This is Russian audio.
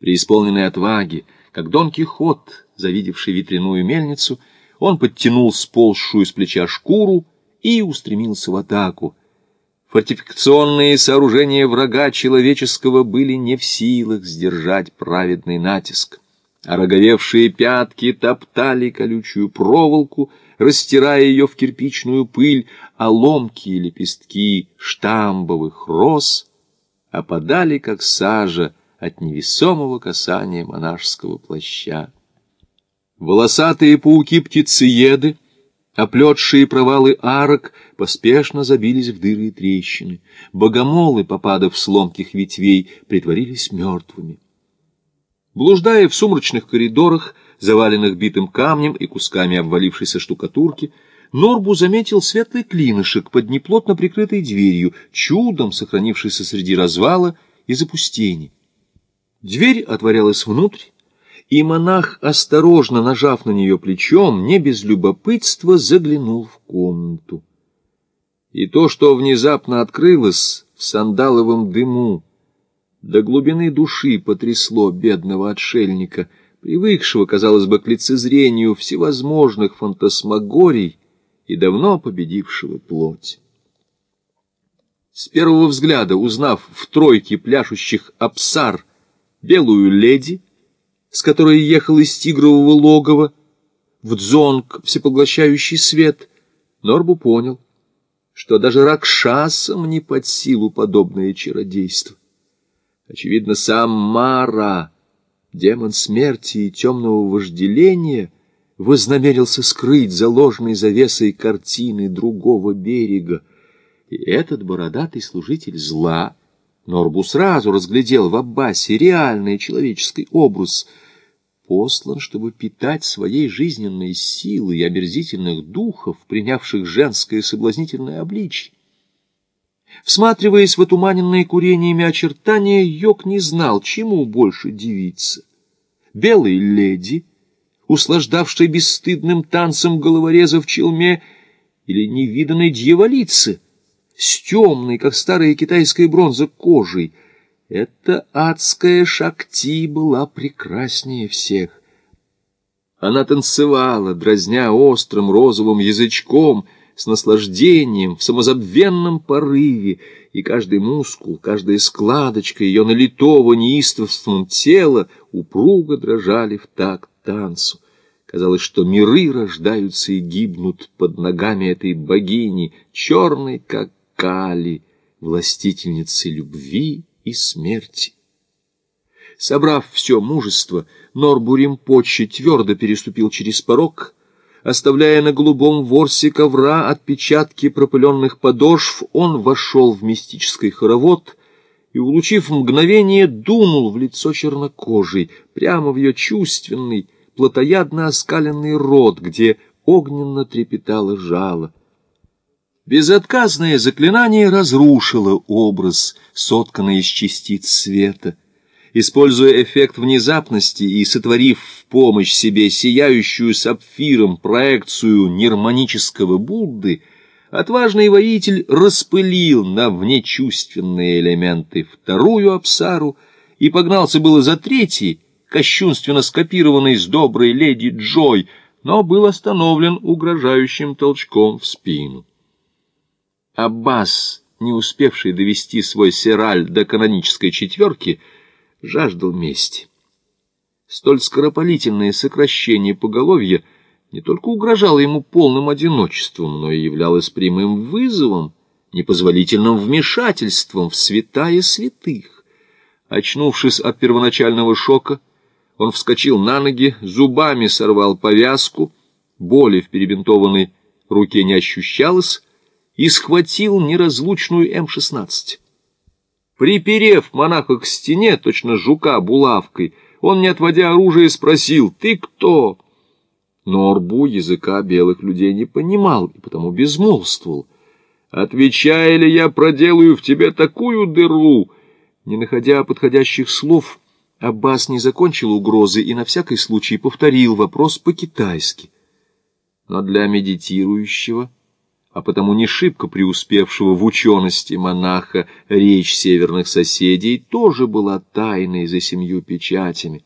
Преисполненный отваги, как Дон Кихот, завидевший ветряную мельницу, он подтянул сползшую с плеча шкуру и устремился в атаку. Фортификационные сооружения врага человеческого были не в силах сдержать праведный натиск, а роговевшие пятки топтали колючую проволоку, растирая ее в кирпичную пыль, а ломкие лепестки штамбовых роз опадали, как сажа, от невесомого касания монашеского плаща. Волосатые пауки-птицееды, оплетшие провалы арок, поспешно забились в дыры и трещины. Богомолы, попадав с ломких ветвей, притворились мертвыми. Блуждая в сумрачных коридорах, заваленных битым камнем и кусками обвалившейся штукатурки, Норбу заметил светлый клинышек под неплотно прикрытой дверью, чудом сохранившийся среди развала и запустений. Дверь отворялась внутрь, и монах, осторожно нажав на нее плечом, не без любопытства заглянул в комнату. И то, что внезапно открылось в сандаловом дыму, до глубины души потрясло бедного отшельника, привыкшего, казалось бы, к лицезрению всевозможных фантасмагорий и давно победившего плоть. С первого взгляда, узнав в тройке пляшущих абсар белую леди, с которой ехал из тигрового логова, в дзонг всепоглощающий свет, Норбу понял, что даже ракшасам не под силу подобное чародейство. Очевидно, сам Мара, демон смерти и темного вожделения, вознамерился скрыть за ложной завесой картины другого берега, и этот бородатый служитель зла — Норбу сразу разглядел в Аббасе реальный человеческий образ, послан, чтобы питать своей жизненной силой омерзительных духов, принявших женское соблазнительное обличье. Всматриваясь в отуманенные курениями очертания, Йог не знал, чему больше дивиться. Белой леди, услаждавшей бесстыдным танцем головореза в челме, или невиданной дьяволицы — с темной, как старая китайская бронза, кожей. Эта адская шакти была прекраснее всех. Она танцевала, дразня острым розовым язычком, с наслаждением, в самозабвенном порыве, и каждый мускул, каждая складочка ее налитого неистовством тела упруго дрожали в такт танцу. Казалось, что миры рождаются и гибнут под ногами этой богини, черной, как Кали, властительницы любви и смерти. Собрав все мужество, Норбурим Почи твердо переступил через порог, оставляя на голубом ворсе ковра отпечатки пропыленных подошв, он вошел в мистический хоровод и, улучив мгновение, дунул в лицо чернокожей, прямо в ее чувственный, плотоядно оскаленный рот, где огненно трепетало жало. Безотказное заклинание разрушило образ, сотканный из частиц света. Используя эффект внезапности и сотворив в помощь себе сияющую сапфиром проекцию нирманического Будды, отважный воитель распылил на внечувственные элементы вторую апсару и погнался было за третий, кощунственно скопированный с доброй леди Джой, но был остановлен угрожающим толчком в спину. Аббас, не успевший довести свой сераль до канонической четверки, жаждал мести. Столь скоропалительное сокращение поголовья не только угрожало ему полным одиночеством, но и являлось прямым вызовом, непозволительным вмешательством в святая святых. Очнувшись от первоначального шока, он вскочил на ноги, зубами сорвал повязку, боли в перебинтованной руке не ощущалось, и схватил неразлучную М-16. Приперев монаха к стене, точно жука булавкой, он, не отводя оружие, спросил «Ты кто?». Но Орбу языка белых людей не понимал и потому безмолвствовал. «Отвечая ли я проделаю в тебе такую дыру?» Не находя подходящих слов, Аббас не закончил угрозы и на всякий случай повторил вопрос по-китайски. Но для медитирующего а потому не шибко преуспевшего в учености монаха, речь северных соседей тоже была тайной за семью печатями.